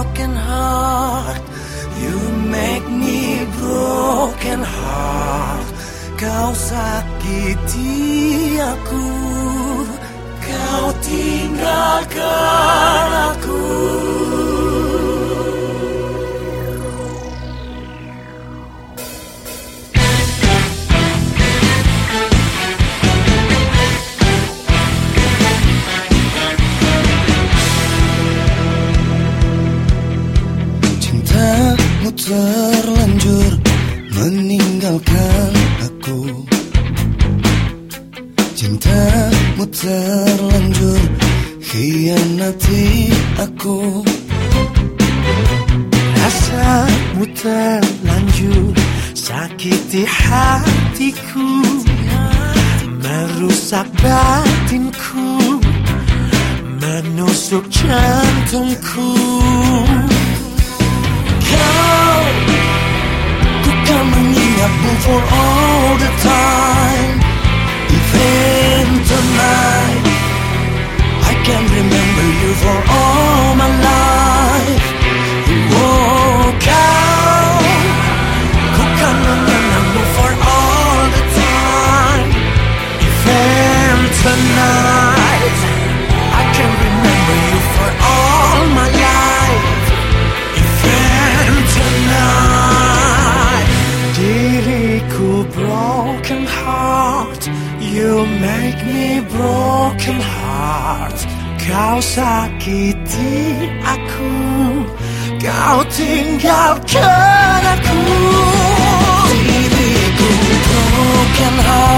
broken heart. You make me broken heart. Kau sakiti aku. Kau tinggalkan aku. Terlanjur hianati aku. Rasamu terlanjur sakiti hatiku. Merusak batinku. Menusuk jantungku. Kau Ku kan mengingatmu for all I can remember you for all my life. Even tonight. Broken heart. You make me broken heart. Kau sakiti aku. Kau tinggalkan aku Diriku broken heart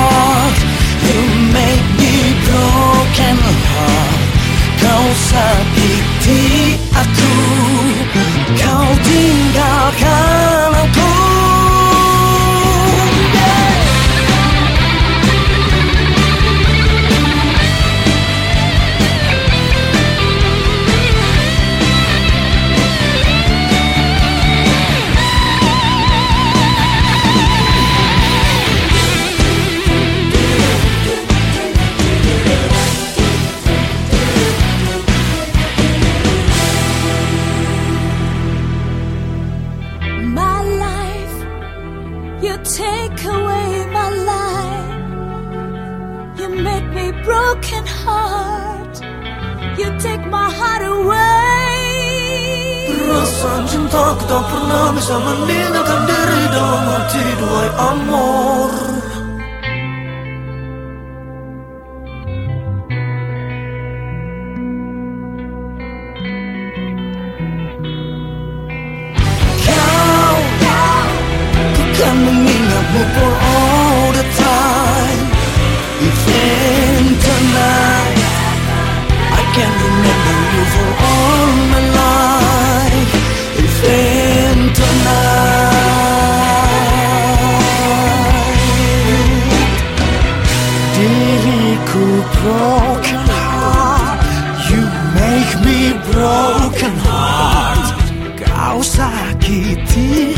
take away my life. You make me broken heart. You take my heart away. Perasaan cintaku tak pernah bisa meninggalkan diri dalam hati duai amor. Kau, kau, kau kan for all the I can remember you for all my life. Broken heart. You make me broken heart. Kau sakiti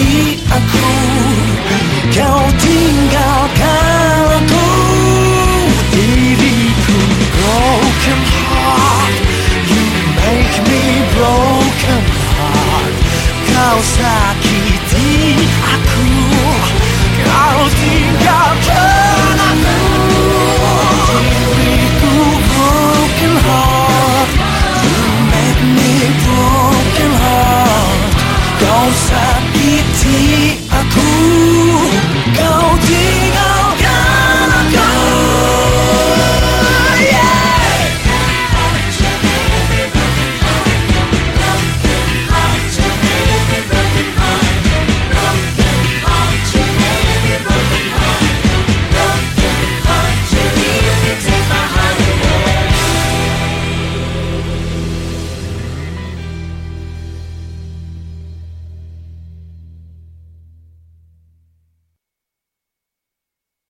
need